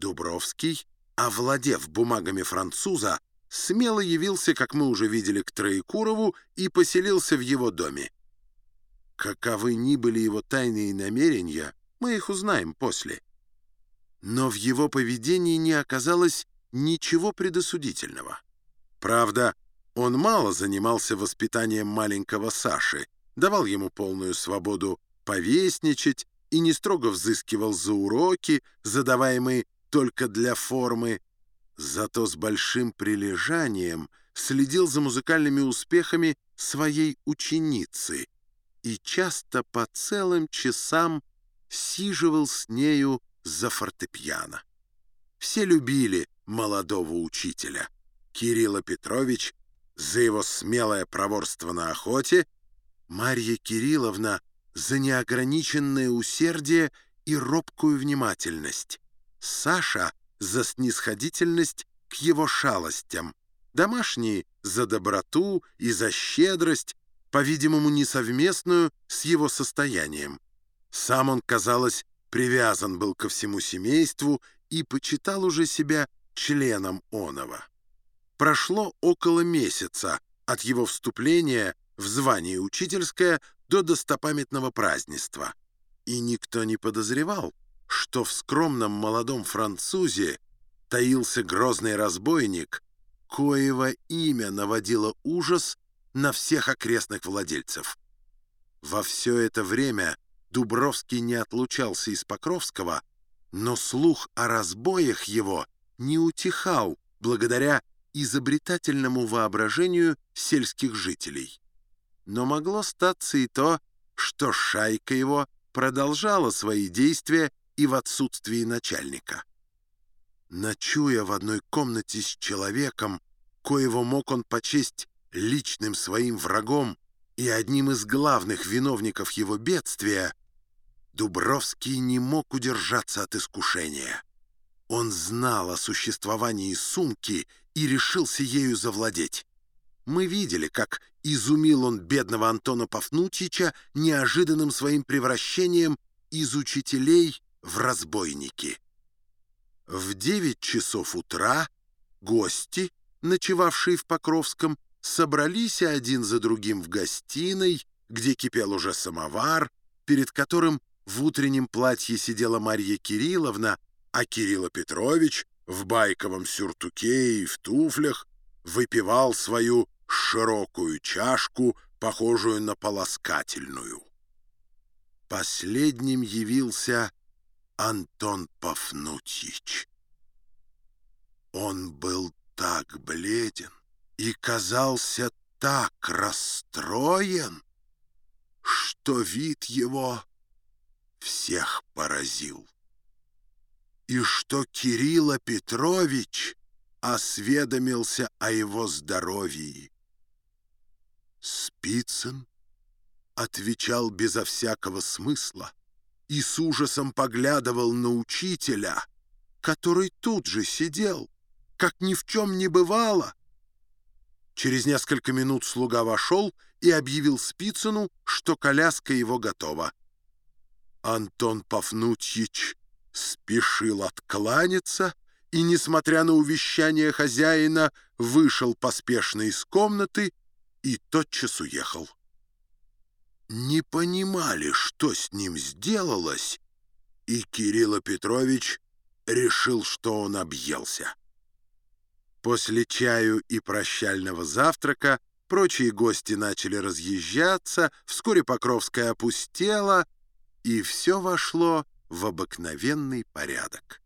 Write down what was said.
Дубровский, овладев бумагами француза, смело явился, как мы уже видели, к Троекурову и поселился в его доме. Каковы ни были его тайные намерения, мы их узнаем после. Но в его поведении не оказалось ничего предосудительного. Правда, он мало занимался воспитанием маленького Саши, давал ему полную свободу повесничать и не строго взыскивал за уроки, задаваемые только для формы, зато с большим прилежанием следил за музыкальными успехами своей ученицы и часто по целым часам сиживал с нею за фортепиано. Все любили молодого учителя. Кирилла Петрович за его смелое проворство на охоте, Марья Кирилловна за неограниченное усердие и робкую внимательность, Саша за снисходительность к его шалостям, домашние за доброту и за щедрость, по-видимому, несовместную с его состоянием. Сам он, казалось, привязан был ко всему семейству и почитал уже себя членом оного. Прошло около месяца от его вступления в звание учительское до достопамятного празднества, и никто не подозревал, что в скромном молодом французе таился грозный разбойник, коего имя наводило ужас на всех окрестных владельцев. Во все это время Дубровский не отлучался из Покровского, но слух о разбоях его не утихал благодаря изобретательному воображению сельских жителей. Но могло статься и то, что шайка его продолжала свои действия и в отсутствии начальника. Ночуя в одной комнате с человеком, коего мог он почесть личным своим врагом и одним из главных виновников его бедствия, Дубровский не мог удержаться от искушения. Он знал о существовании сумки и решился ею завладеть. Мы видели, как изумил он бедного Антона Пафнутьича неожиданным своим превращением из учителей в разбойники. В девять часов утра гости, ночевавшие в Покровском, собрались один за другим в гостиной, где кипел уже самовар, перед которым в утреннем платье сидела Марья Кирилловна, а Кирилла Петрович в байковом сюртуке и в туфлях выпивал свою широкую чашку, похожую на полоскательную. Последним явился Антон Пафнутьич. Он был так бледен и казался так расстроен, что вид его всех поразил. И что Кирилла Петрович осведомился о его здоровье. Спицын отвечал безо всякого смысла, и с ужасом поглядывал на учителя, который тут же сидел, как ни в чем не бывало. Через несколько минут слуга вошел и объявил Спицыну, что коляска его готова. Антон Пафнутьич спешил откланяться и, несмотря на увещание хозяина, вышел поспешно из комнаты и тотчас уехал не понимали, что с ним сделалось, и Кирилл Петрович решил, что он объелся. После чаю и прощального завтрака прочие гости начали разъезжаться, вскоре Покровская опустела, и все вошло в обыкновенный порядок.